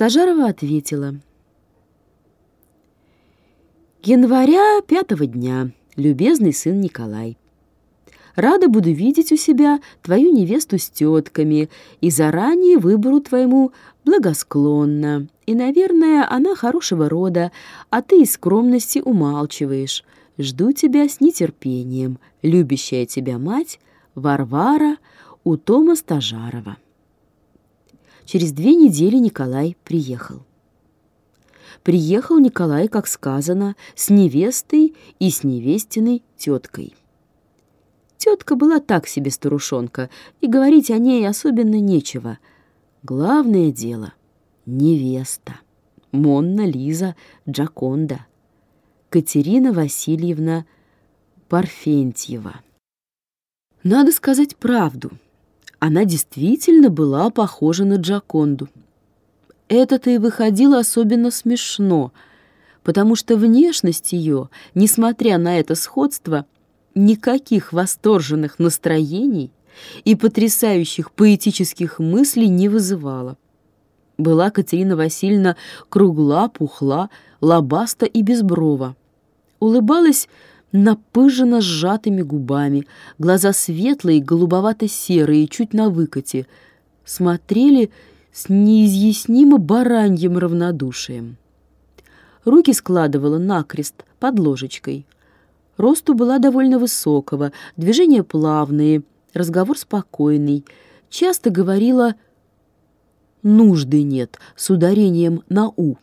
Стажарова ответила. «Января пятого дня, любезный сын Николай. Рада буду видеть у себя твою невесту с тетками и заранее выбору твоему благосклонно. И, наверное, она хорошего рода, а ты из скромности умалчиваешь. Жду тебя с нетерпением. Любящая тебя мать Варвара у Тома Стажарова. Через две недели Николай приехал. Приехал Николай, как сказано, с невестой и с невестиной теткой. Тетка была так себе старушонка, и говорить о ней особенно нечего. Главное дело — невеста. Монна Лиза Джаконда. Катерина Васильевна Парфентьева. Надо сказать правду. Она действительно была похожа на Джаконду. Это-то и выходило особенно смешно, потому что внешность ее, несмотря на это сходство, — никаких восторженных настроений и потрясающих поэтических мыслей не вызывала. Была Катерина Васильевна кругла, пухла, лобаста и безброва. Улыбалась напыженно сжатыми губами, глаза светлые, голубовато-серые, чуть на выкате, смотрели с неизъяснимо бараньим равнодушием. Руки складывала накрест под ложечкой — Росту была довольно высокого, движения плавные, разговор спокойный. Часто говорила «нужды нет» с ударением на «у».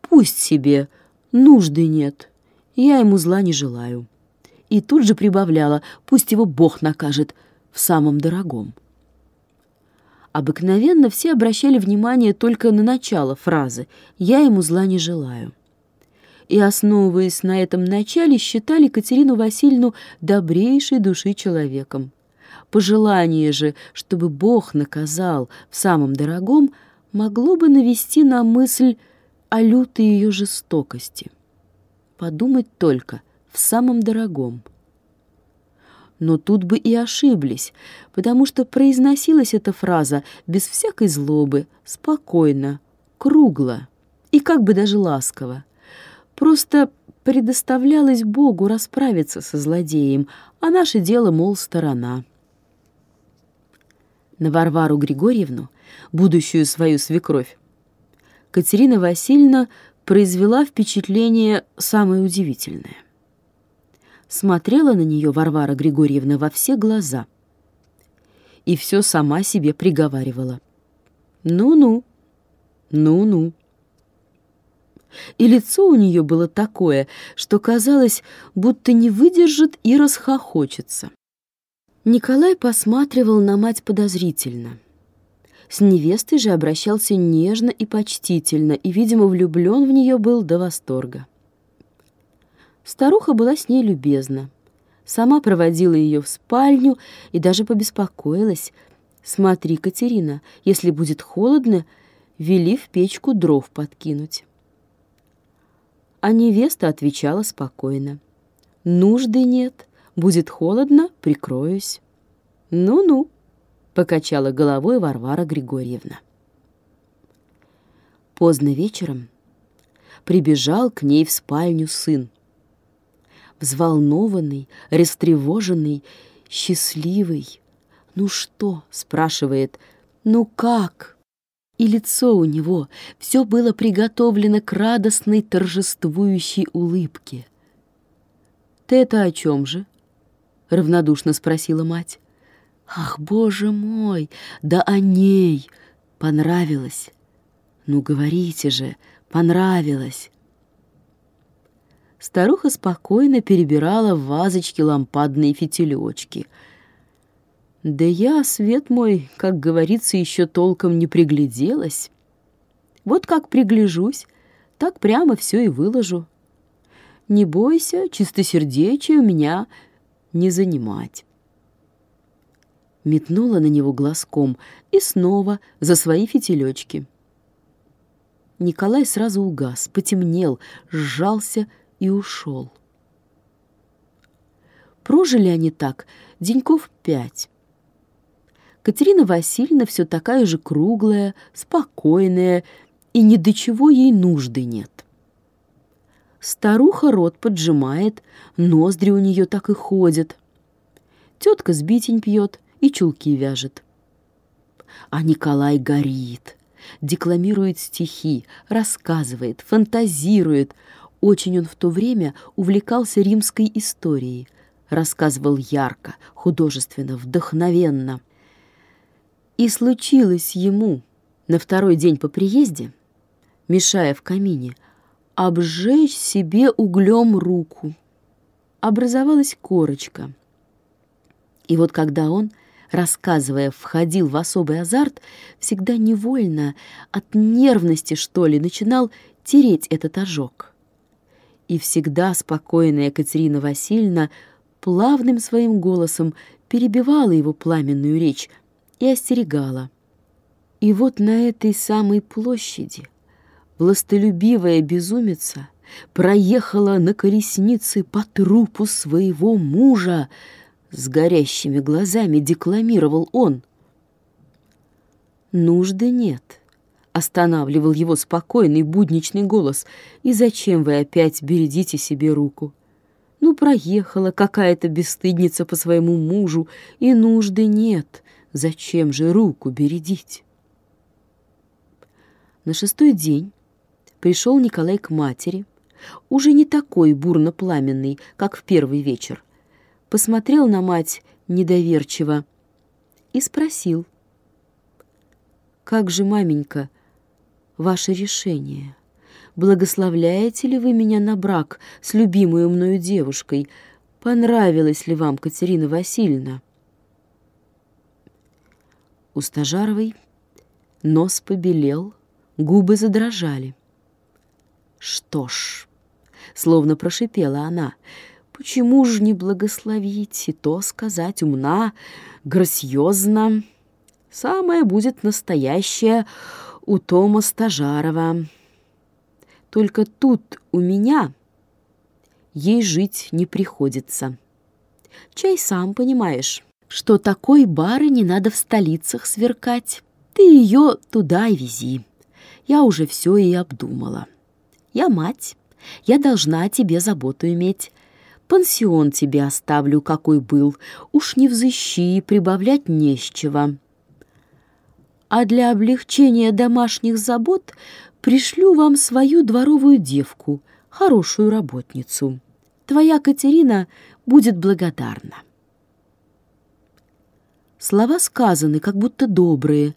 «Пусть себе, нужды нет, я ему зла не желаю». И тут же прибавляла «пусть его Бог накажет в самом дорогом». Обыкновенно все обращали внимание только на начало фразы «я ему зла не желаю» и, основываясь на этом начале, считали Катерину Васильевну добрейшей души человеком. Пожелание же, чтобы Бог наказал в самом дорогом, могло бы навести на мысль о лютой ее жестокости. Подумать только, в самом дорогом. Но тут бы и ошиблись, потому что произносилась эта фраза без всякой злобы, спокойно, кругло и как бы даже ласково. Просто предоставлялось Богу расправиться со злодеем, а наше дело, мол, сторона. На Варвару Григорьевну, будущую свою свекровь, Катерина Васильевна произвела впечатление самое удивительное. Смотрела на нее Варвара Григорьевна во все глаза и все сама себе приговаривала. «Ну-ну, ну-ну» и лицо у нее было такое, что казалось, будто не выдержит и расхохочется. Николай посматривал на мать подозрительно. С невестой же обращался нежно и почтительно, и, видимо, влюблен в нее был до восторга. Старуха была с ней любезна. Сама проводила ее в спальню и даже побеспокоилась. «Смотри, Катерина, если будет холодно, вели в печку дров подкинуть». А невеста отвечала спокойно. «Нужды нет. Будет холодно, прикроюсь». «Ну-ну», — покачала головой Варвара Григорьевна. Поздно вечером прибежал к ней в спальню сын. Взволнованный, растревоженный, счастливый. «Ну что?» — спрашивает. «Ну как?» и лицо у него все было приготовлено к радостной торжествующей улыбке. «Ты это о чем же?» — равнодушно спросила мать. «Ах, боже мой, да о ней! Понравилось!» «Ну, говорите же, понравилось!» Старуха спокойно перебирала в вазочке лампадные фитилечки — да я, свет мой, как говорится, еще толком не пригляделась. Вот как пригляжусь, так прямо все и выложу. Не бойся, чистосердечие у меня не занимать. Метнула на него глазком и снова за свои фитилечки. Николай сразу угас, потемнел, сжался и ушел. Прожили они так деньков пять. Катерина Васильевна все такая же круглая, спокойная, и ни до чего ей нужды нет. Старуха рот поджимает, ноздри у нее так и ходят. Тетка сбитень пьет и чулки вяжет. А Николай горит, декламирует стихи, рассказывает, фантазирует. Очень он в то время увлекался римской историей, рассказывал ярко, художественно, вдохновенно. И случилось ему на второй день по приезде, мешая в камине, обжечь себе углем руку. Образовалась корочка. И вот когда он, рассказывая, входил в особый азарт, всегда невольно, от нервности, что ли, начинал тереть этот ожог. И всегда спокойная Екатерина Васильевна плавным своим голосом перебивала его пламенную речь и остерегала. И вот на этой самой площади — властолюбивая безумица проехала на колеснице по трупу своего мужа. С горящими глазами декламировал он. «Нужды нет», — останавливал его спокойный будничный голос. «И зачем вы опять бередите себе руку? Ну, проехала какая-то бесстыдница по своему мужу, и нужды нет. Зачем же руку бередить?» На шестой день пришел Николай к матери, уже не такой бурно-пламенный, как в первый вечер. Посмотрел на мать недоверчиво и спросил, «Как же, маменька, ваше решение? Благословляете ли вы меня на брак с любимой мною девушкой? Понравилась ли вам Катерина Васильевна?» У Стажаровой нос побелел, губы задрожали. Что ж, словно прошипела она, почему же не благословить и то сказать умна, грациозно? Самое будет настоящее у Тома Стажарова. Только тут у меня ей жить не приходится. Чай сам понимаешь, что такой бары не надо в столицах сверкать. Ты ее туда и вези. Я уже все и обдумала. Я мать, я должна о тебе заботу иметь. Пансион тебе оставлю, какой был, уж не взыщи, прибавлять не с чего. А для облегчения домашних забот пришлю вам свою дворовую девку, хорошую работницу. Твоя Катерина будет благодарна. Слова сказаны, как будто добрые,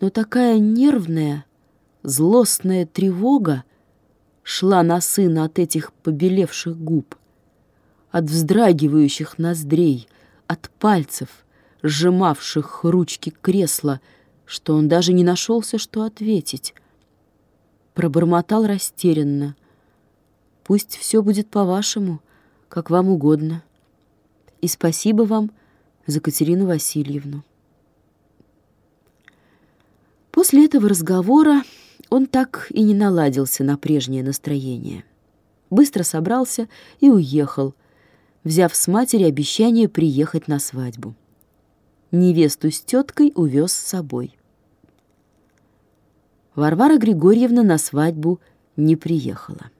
но такая нервная, Злостная тревога шла на сына от этих побелевших губ, от вздрагивающих ноздрей, от пальцев, сжимавших ручки кресла, что он даже не нашелся, что ответить. Пробормотал растерянно. «Пусть все будет по-вашему, как вам угодно. И спасибо вам за Катерину Васильевну». После этого разговора он так и не наладился на прежнее настроение. Быстро собрался и уехал, взяв с матери обещание приехать на свадьбу. Невесту с теткой увез с собой. Варвара Григорьевна на свадьбу не приехала.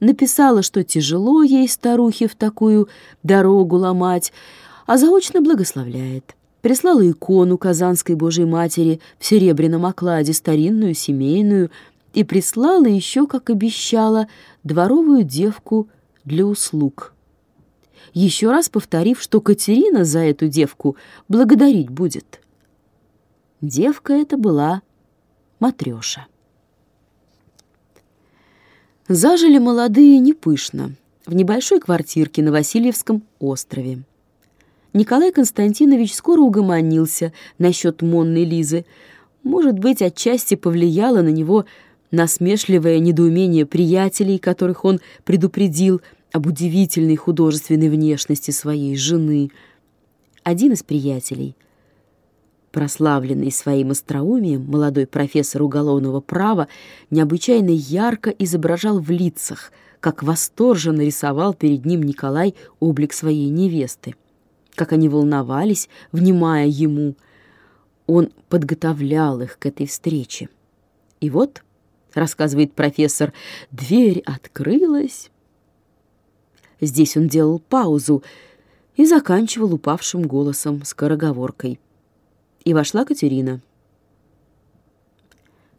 Написала, что тяжело ей, старухе, в такую дорогу ломать, а заочно благословляет прислала икону Казанской Божьей Матери в серебряном окладе, старинную, семейную, и прислала еще, как обещала, дворовую девку для услуг. Еще раз повторив, что Катерина за эту девку благодарить будет. Девка эта была Матрёша. Зажили молодые не пышно, в небольшой квартирке на Васильевском острове. Николай Константинович скоро угомонился насчет Монны Лизы. Может быть, отчасти повлияло на него насмешливое недоумение приятелей, которых он предупредил об удивительной художественной внешности своей жены. Один из приятелей, прославленный своим остроумием, молодой профессор уголовного права, необычайно ярко изображал в лицах, как восторженно рисовал перед ним Николай облик своей невесты как они волновались, внимая ему. Он подготовлял их к этой встрече. И вот, рассказывает профессор, дверь открылась. Здесь он делал паузу и заканчивал упавшим голосом скороговоркой. И вошла Катерина.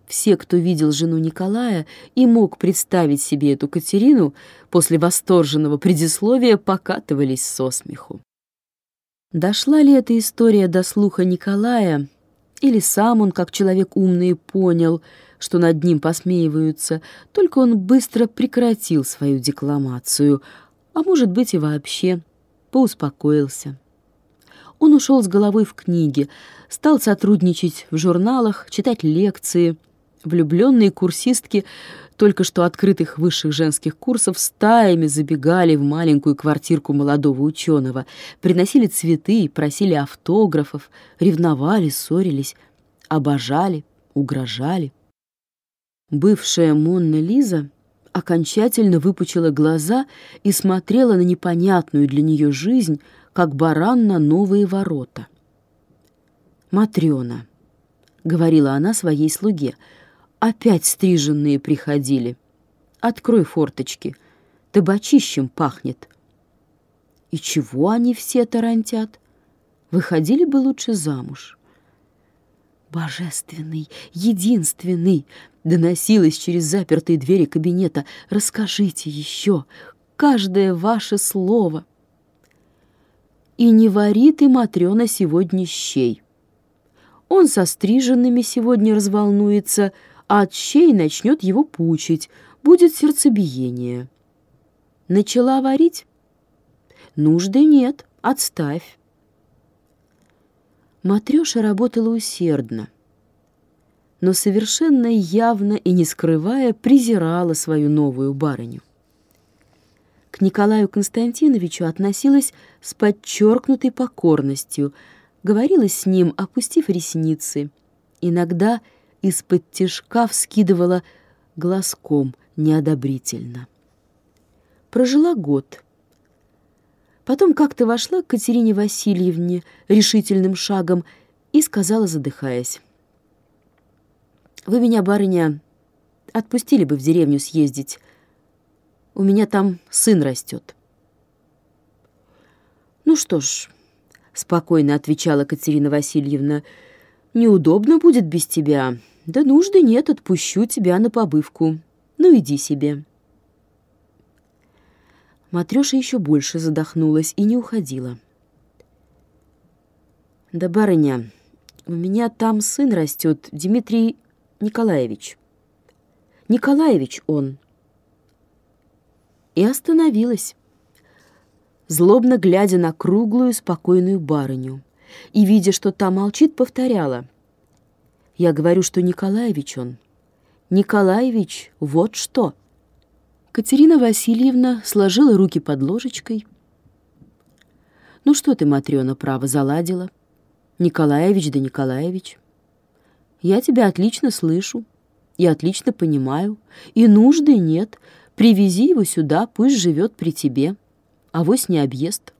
Все, кто видел жену Николая и мог представить себе эту Катерину, после восторженного предисловия покатывались со смеху. Дошла ли эта история до слуха Николая, или сам он, как человек умный, понял, что над ним посмеиваются, только он быстро прекратил свою декламацию, а может быть и вообще поуспокоился. Он ушел с головой в книги, стал сотрудничать в журналах, читать лекции — Влюбленные курсистки только что открытых высших женских курсов стаями забегали в маленькую квартирку молодого ученого, приносили цветы, просили автографов, ревновали, ссорились, обожали, угрожали. Бывшая Монна Лиза окончательно выпучила глаза и смотрела на непонятную для нее жизнь, как баран на новые ворота. «Матрена», — говорила она своей слуге, — Опять стриженные приходили. Открой форточки, табачищем пахнет. И чего они все тарантят? Выходили бы лучше замуж. Божественный, единственный, доносилось через запертые двери кабинета. Расскажите еще, каждое ваше слово. И не варит и Матрена сегодня щей. Он со стриженными сегодня разволнуется, а щей начнет его пучить, будет сердцебиение. Начала варить? Нужды нет, отставь. Матрёша работала усердно, но совершенно явно и не скрывая презирала свою новую барыню. К Николаю Константиновичу относилась с подчеркнутой покорностью, говорила с ним, опустив ресницы, иногда – из-под тишка вскидывала глазком неодобрительно. Прожила год. Потом как-то вошла к Катерине Васильевне решительным шагом и сказала, задыхаясь. «Вы меня, барыня, отпустили бы в деревню съездить. У меня там сын растет». «Ну что ж», — спокойно отвечала Катерина Васильевна, — «неудобно будет без тебя». «Да нужды нет, отпущу тебя на побывку. Ну, иди себе». Матрёша еще больше задохнулась и не уходила. «Да, барыня, у меня там сын растет, Дмитрий Николаевич. Николаевич он». И остановилась, злобно глядя на круглую, спокойную барыню, и, видя, что та молчит, повторяла — я говорю, что Николаевич он. Николаевич, вот что. Катерина Васильевна сложила руки под ложечкой. Ну что ты, Матрёна, право заладила? Николаевич да Николаевич. Я тебя отлично слышу и отлично понимаю. И нужды нет. Привези его сюда, пусть живет при тебе. а вось не объезд.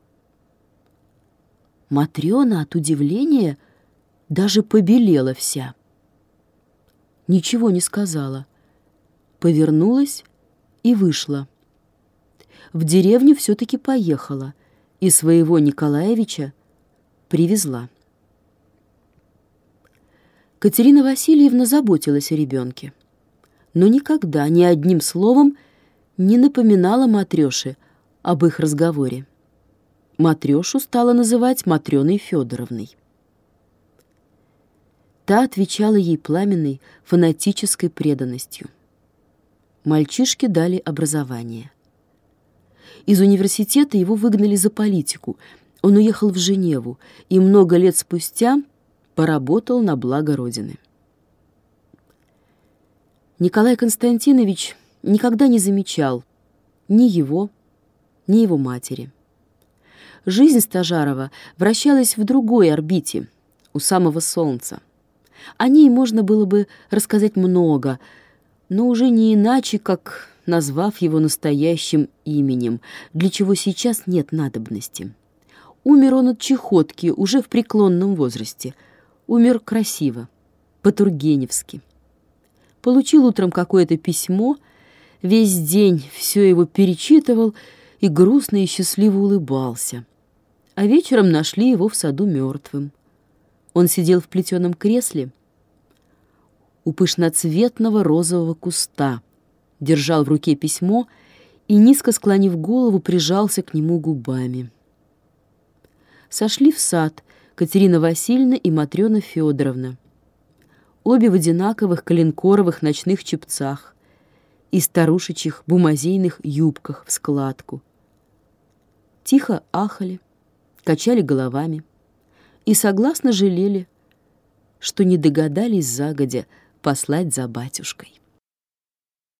Матрёна от удивления даже побелела вся ничего не сказала. Повернулась и вышла. В деревню все-таки поехала и своего Николаевича привезла. Катерина Васильевна заботилась о ребенке, но никогда ни одним словом не напоминала Матрёше об их разговоре. Матрёшу стала называть Матрёной Федоровной. Та отвечала ей пламенной, фанатической преданностью. Мальчишке дали образование. Из университета его выгнали за политику. Он уехал в Женеву и много лет спустя поработал на благо Родины. Николай Константинович никогда не замечал ни его, ни его матери. Жизнь Стажарова вращалась в другой орбите, у самого Солнца. О ней можно было бы рассказать много, но уже не иначе, как назвав его настоящим именем, для чего сейчас нет надобности. Умер он от чехотки уже в преклонном возрасте. Умер красиво, по-тургеневски. получил утром какое-то письмо, весь день все его перечитывал и грустно и счастливо улыбался. А вечером нашли его в саду мертвым. Он сидел в плетеном кресле у пышноцветного розового куста, держал в руке письмо и, низко склонив голову, прижался к нему губами. Сошли в сад Катерина Васильевна и Матрена Федоровна. Обе в одинаковых коленкоровых ночных чепцах и старушечьих бумазейных юбках в складку. Тихо ахали, качали головами и согласно жалели, что не догадались загодя послать за батюшкой.